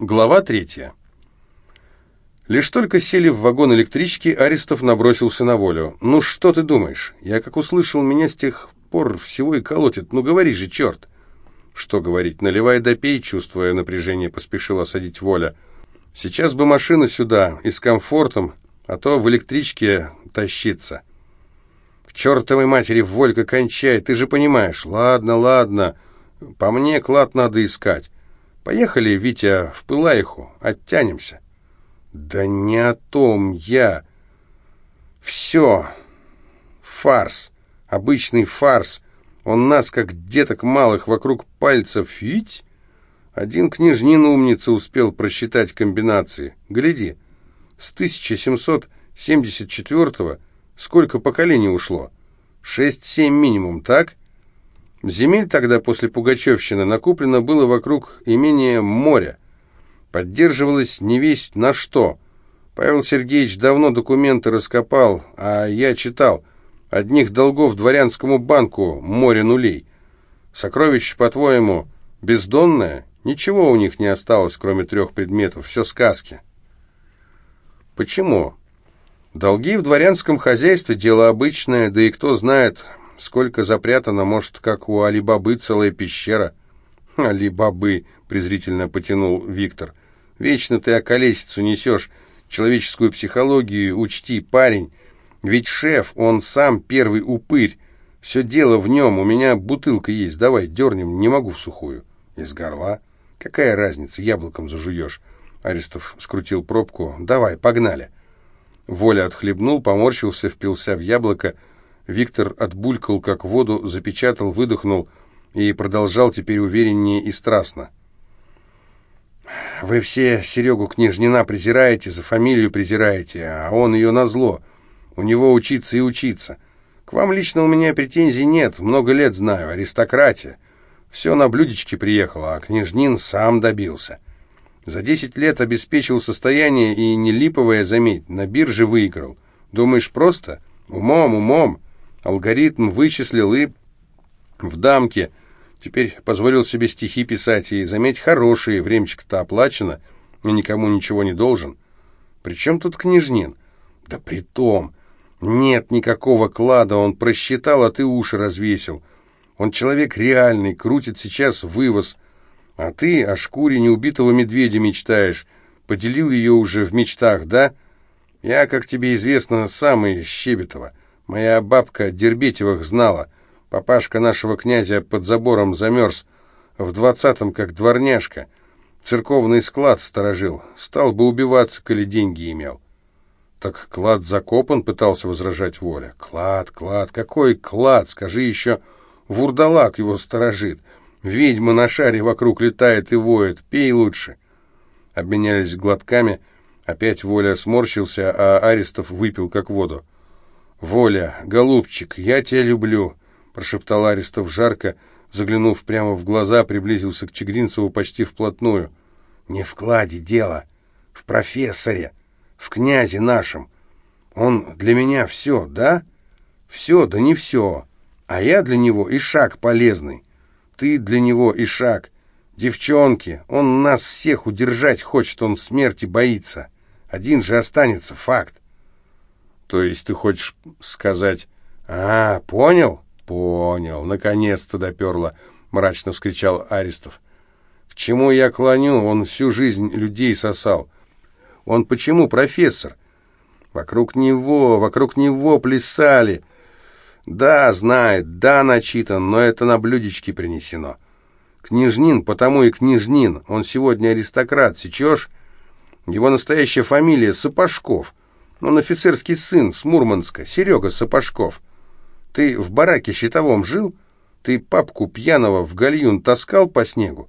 Глава третья. Лишь только сели в вагон электрички, Аристов набросился на волю. «Ну что ты думаешь? Я как услышал, меня с тех пор всего и колотит. Ну говори же, черт!» «Что говорить? Наливай да пей», чувствуя напряжение, поспешил осадить Воля. «Сейчас бы машину сюда и с комфортом, а то в электричке тащиться». «К чертовой матери, Волька, кончай, ты же понимаешь. Ладно, ладно, по мне клад надо искать». Поехали, Витя, в Пылаиху, оттянемся. Да не о том я. Все. Фарс. Обычный фарс. Он нас, как деток малых, вокруг пальцев. Ведь? Один княжнин умница успел просчитать комбинации. Гляди, с 1774-го сколько поколений ушло? Шесть-семь минимум, так? Земель тогда после Пугачевщины накоплено было вокруг имения моря. Поддерживалось не весть на что. Павел Сергеевич давно документы раскопал, а я читал. Одних долгов дворянскому банку море нулей. Сокровище, по-твоему, бездонное? Ничего у них не осталось, кроме трех предметов. Все сказки. Почему? Долги в дворянском хозяйстве – дело обычное, да и кто знает, Сколько запрятано, может, как у Алибабы целая пещера. Алибабы, презрительно потянул Виктор. Вечно ты околесицу несешь. Человеческую психологию учти, парень. Ведь шеф, он сам первый упырь. Все дело в нем. У меня бутылка есть. Давай, дернем. Не могу в сухую. Из горла. Какая разница, яблоком зажуешь. Аристов скрутил пробку. Давай, погнали. Воля отхлебнул, поморщился, впился в яблоко, Виктор отбулькал, как воду, запечатал, выдохнул и продолжал теперь увереннее и страстно. «Вы все Серегу Княжнина презираете, за фамилию презираете, а он ее назло. У него учиться и учиться. К вам лично у меня претензий нет, много лет знаю, аристократия. Все на блюдечке приехало, а Княжнин сам добился. За десять лет обеспечил состояние и не липовое, заметь, на бирже выиграл. Думаешь, просто? Умом, умом. Алгоритм вычислил и в дамке. Теперь позволил себе стихи писать, и, заметь, хорошие, времечко-то оплачено, и никому ничего не должен. Причем тут княжнин? Да при том, нет никакого клада, он просчитал, а ты уши развесил. Он человек реальный, крутит сейчас вывоз, а ты о шкуре неубитого медведя мечтаешь. Поделил ее уже в мечтах, да? Я, как тебе известно, самый Щебетова. Моя бабка Дербетевых знала. Папашка нашего князя под забором замерз. В двадцатом, как дворняжка. Церковный склад сторожил. Стал бы убиваться, коли деньги имел. Так клад закопан, пытался возражать Воля. Клад, клад, какой клад? Скажи еще, вурдалак его сторожит. Ведьма на шаре вокруг летает и воет. Пей лучше. Обменялись глотками. Опять Воля сморщился, а Аристов выпил как воду. «Воля, голубчик, я тебя люблю», — прошептал Аристов жарко, заглянув прямо в глаза, приблизился к Чегринцеву почти вплотную. «Не в кладе дело, в профессоре, в князе нашем. Он для меня все, да? Все, да не все. А я для него и шаг полезный. Ты для него и шаг. Девчонки, он нас всех удержать хочет, он смерти боится. Один же останется, факт. То есть ты хочешь сказать... А, понял? Понял. Наконец-то доперло, мрачно вскричал Аристов. К чему я клоню? Он всю жизнь людей сосал. Он почему профессор? Вокруг него, вокруг него плясали. Да, знает, да, начитан, но это на блюдечке принесено. Княжнин, потому и княжнин. Он сегодня аристократ, сечешь? Его настоящая фамилия Сапожков. Он офицерский сын с Мурманска, Серега Сапожков. Ты в бараке щитовом жил? Ты папку пьяного в гальюн таскал по снегу?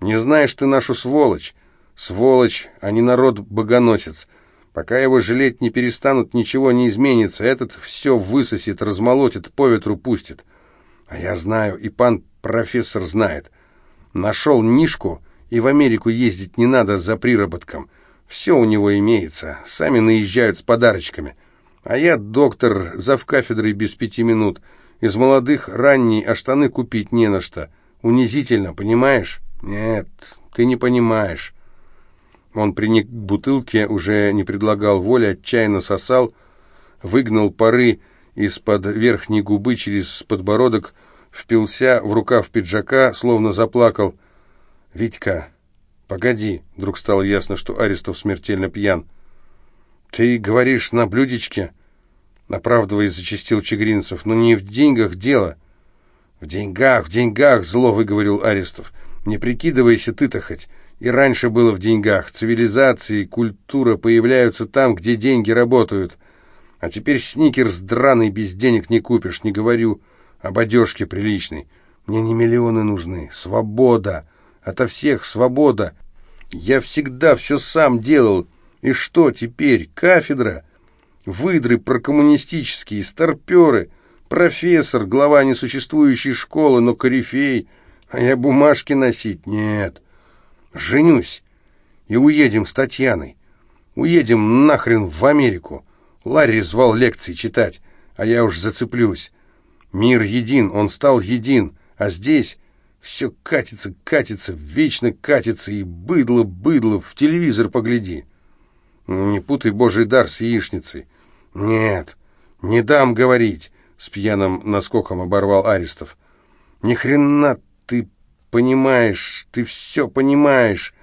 Не знаешь ты нашу сволочь. Сволочь, а не народ-богоносец. Пока его жалеть не перестанут, ничего не изменится. Этот все высосет, размолотит, по ветру пустит. А я знаю, и пан профессор знает. Нашел нишку, и в Америку ездить не надо за приработком. Все у него имеется, сами наезжают с подарочками. А я доктор, завкафедрой без пяти минут. Из молодых ранний, а штаны купить не на что. Унизительно, понимаешь? Нет, ты не понимаешь. Он приник к бутылке, уже не предлагал воли, отчаянно сосал, выгнал пары из-под верхней губы через подбородок, впился в рукав пиджака, словно заплакал. «Витька, погоди!» — вдруг стало ясно, что Арестов смертельно пьян. «Ты говоришь на блюдечке?» — оправдываясь, зачастил Чегринцев. «Но не в деньгах дело». «В деньгах, в деньгах!» — зло выговорил Арестов. «Не прикидывайся ты-то хоть. И раньше было в деньгах. Цивилизация и культура появляются там, где деньги работают. А теперь сникерс драный без денег не купишь, не говорю об одежке приличной. Мне не миллионы нужны, свобода. Ото всех свобода. Я всегда все сам делал. И что теперь? Кафедра? Выдры прокоммунистические, старперы, профессор, глава несуществующей школы, но корифей. А я бумажки носить? Нет. Женюсь. И уедем с Татьяной. Уедем нахрен в Америку. Ларри звал лекции читать, а я уж зацеплюсь. Мир един, он стал един, а здесь все катится, катится, вечно катится, и быдло, быдло, в телевизор погляди. Не путай божий дар с яичницей. Нет, не дам говорить, с пьяным наскоком оборвал Аристов. Ни хрена ты понимаешь, ты все понимаешь.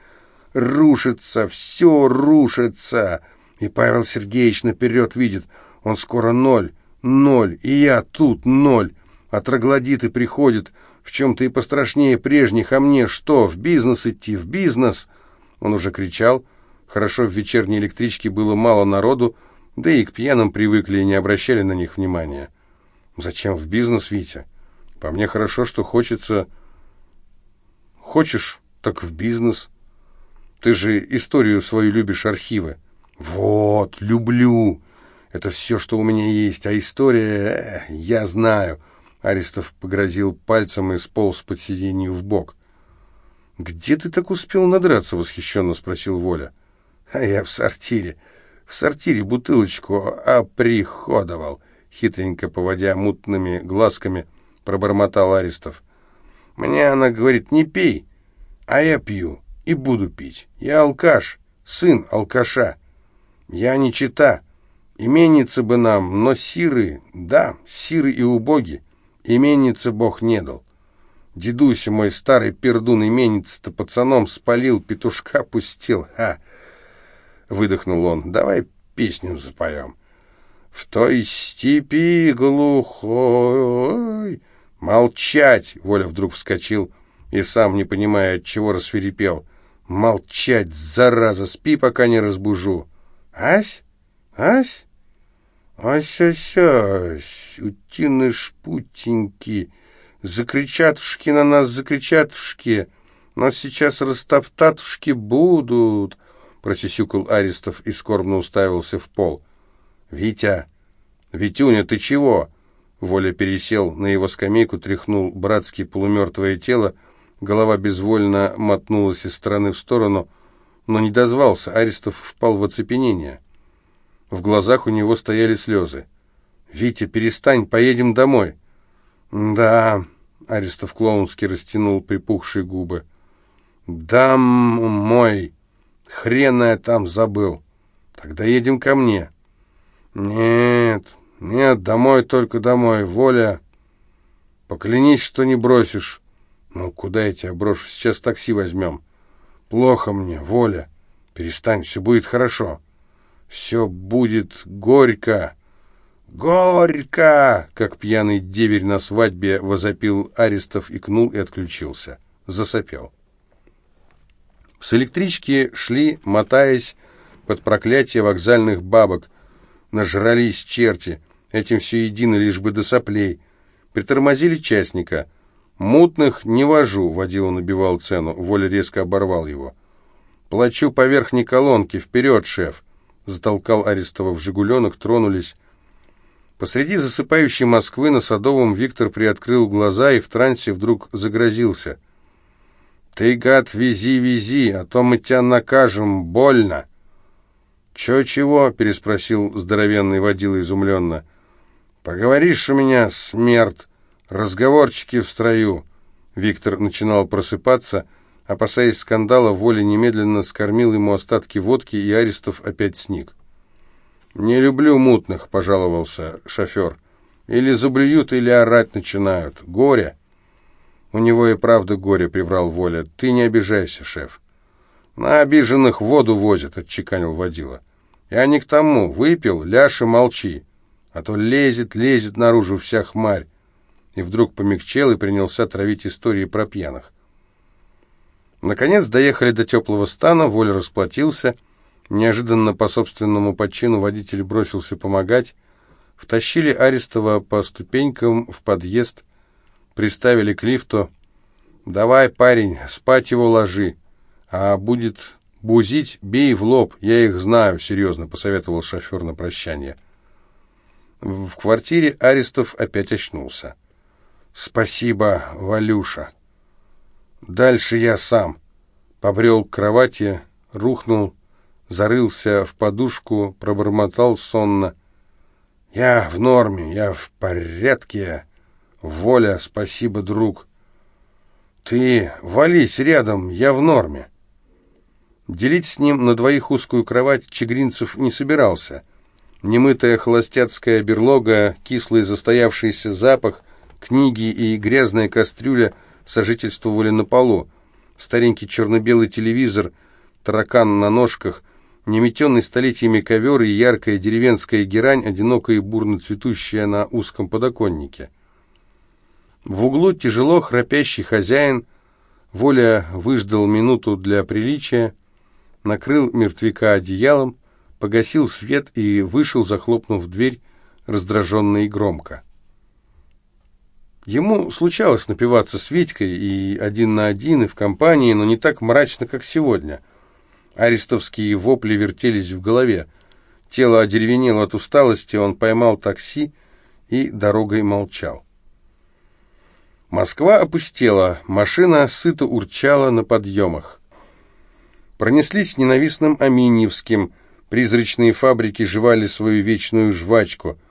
Рушится, все рушится. И Павел Сергеевич наперед видит, он скоро ноль, ноль, и я тут ноль. А троглодиты приходят в чем-то и пострашнее прежних, а мне что, в бизнес идти, в бизнес? Он уже кричал. Хорошо, в вечерней электричке было мало народу, да и к пьяным привыкли и не обращали на них внимания. Зачем в бизнес, Витя? По мне хорошо, что хочется... Хочешь, так в бизнес. Ты же историю свою любишь, архивы. «Вот, люблю. Это все, что у меня есть. А история... Э, я знаю». Аристов погрозил пальцем и сполз под сиденью в бок. «Где ты так успел надраться?» — восхищенно спросил Воля. «А я в сортире. В сортире бутылочку оприходовал», — хитренько поводя мутными глазками пробормотал Аристов. «Мне она говорит, не пей, а я пью и буду пить. Я алкаш, сын алкаша». Я не чита. Именницы бы нам, но сиры, да, сиры и убоги. Именницы Бог не дал. Дедуся мой старый пердун именница-то пацаном спалил, петушка пустил. Ха! Выдохнул он. Давай песню запоем. В той степи глухой... Молчать! Воля вдруг вскочил и сам, не понимая, от чего рассверепел. Молчать, зараза, спи, пока не разбужу. Ась? Ась? Ась-ась-ась, утиные шпутеньки, закричатушки на нас, закричатушки, нас сейчас растоптатушки будут, просисюкал Аристов и скорбно уставился в пол. Витя, Витюня, ты чего? Воля пересел на его скамейку, тряхнул братски полумертвое тело, голова безвольно мотнулась из стороны в сторону — но не дозвался, Аристов впал в оцепенение. В глазах у него стояли слезы. «Витя, перестань, поедем домой». «Да», — Аристов клоунски растянул припухшие губы. «Дам мой, хрена я там забыл. Тогда едем ко мне». «Нет, нет, домой только домой, воля. Поклянись, что не бросишь». «Ну, куда я тебя брошу? Сейчас такси возьмем». Плохо мне, Воля. Перестань, все будет хорошо. Все будет горько. Горько! Как пьяный деверь на свадьбе возопил Аристов, икнул и отключился. Засопел. С электрички шли, мотаясь под проклятие вокзальных бабок. Нажрались черти. Этим все едино, лишь бы до соплей. Притормозили частника — «Мутных не вожу», — водила набивал цену. Воля резко оборвал его. «Плачу по верхней колонке. Вперед, шеф!» Затолкал Арестова в «Жигуленок», тронулись. Посреди засыпающей Москвы на Садовом Виктор приоткрыл глаза и в трансе вдруг загрозился. «Ты, гад, вези, вези, а то мы тебя накажем, больно!» «Чё-чего?» — переспросил здоровенный водила изумленно. «Поговоришь у меня, смерть!» Разговорчики в строю. Виктор начинал просыпаться, Опасаясь скандала, Воля немедленно скормил ему остатки водки, и Арестов опять сник. «Не люблю мутных», — пожаловался шофер. «Или заблюют, или орать начинают. Горе». «У него и правда горе», — приврал Воля. «Ты не обижайся, шеф». «На обиженных воду возят», — отчеканил водила. «Я не к тому. Выпил, ляж и молчи. А то лезет, лезет наружу вся хмарь». И вдруг помягчел и принялся травить истории про пьяных. Наконец доехали до теплого стана, Воля расплатился. Неожиданно по собственному подчину водитель бросился помогать. Втащили Арестова по ступенькам в подъезд, приставили к лифту. «Давай, парень, спать его ложи, а будет бузить, бей в лоб, я их знаю», — серьезно посоветовал шофер на прощание. В квартире Арестов опять очнулся. «Спасибо, Валюша». Дальше я сам. Побрел к кровати, рухнул, зарылся в подушку, пробормотал сонно. Я в норме, я в порядке. Воля, спасибо, друг. Ты вались рядом, я в норме. Делить с ним на двоих узкую кровать Чегринцев не собирался. Немытая холостяцкая берлога, кислый застоявшийся запах, книги и грязная кастрюля — сожительствовали на полу. Старенький черно-белый телевизор, таракан на ножках, неметенный столетиями ковер и яркая деревенская герань, одинокая и бурно цветущая на узком подоконнике. В углу тяжело храпящий хозяин, Воля выждал минуту для приличия, накрыл мертвяка одеялом, погасил свет и вышел, захлопнув дверь, раздраженно и громко. Ему случалось напиваться с Витькой и один на один, и в компании, но не так мрачно, как сегодня. Арестовские вопли вертелись в голове. Тело одеревенело от усталости, он поймал такси и дорогой молчал. Москва опустела, машина сыто урчала на подъемах. Пронеслись ненавистным Аминьевским, призрачные фабрики жевали свою вечную жвачку —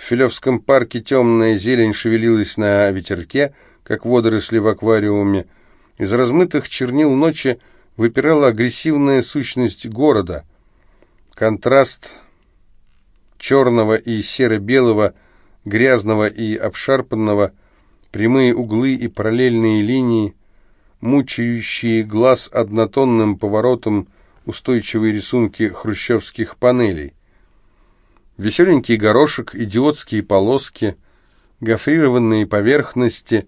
в Филевском парке темная зелень шевелилась на ветерке, как водоросли в аквариуме. Из размытых чернил ночи выпирала агрессивная сущность города. Контраст черного и серо-белого, грязного и обшарпанного, прямые углы и параллельные линии, мучающие глаз однотонным поворотом устойчивые рисунки хрущевских панелей. Веселенький горошек, идиотские полоски, гофрированные поверхности,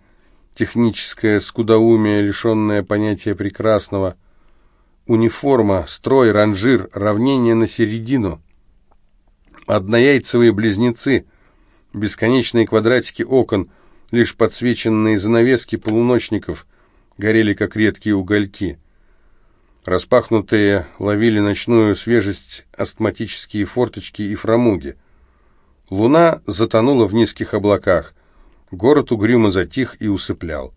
техническое скудоумие, лишенное понятия прекрасного, униформа, строй, ранжир, равнение на середину, однояйцевые близнецы, бесконечные квадратики окон, лишь подсвеченные занавески полуночников горели, как редкие угольки. Распахнутые ловили ночную свежесть астматические форточки и фрамуги. Луна затонула в низких облаках. Город угрюмо затих и усыплял.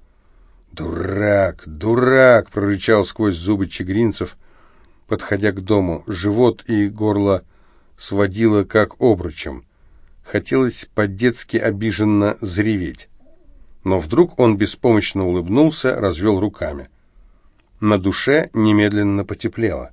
«Дурак, дурак!» — прорычал сквозь зубы Чегринцев, подходя к дому. Живот и горло сводило как обручем. Хотелось по-детски обиженно зреветь. Но вдруг он беспомощно улыбнулся, развел руками. На душе немедленно потеплело.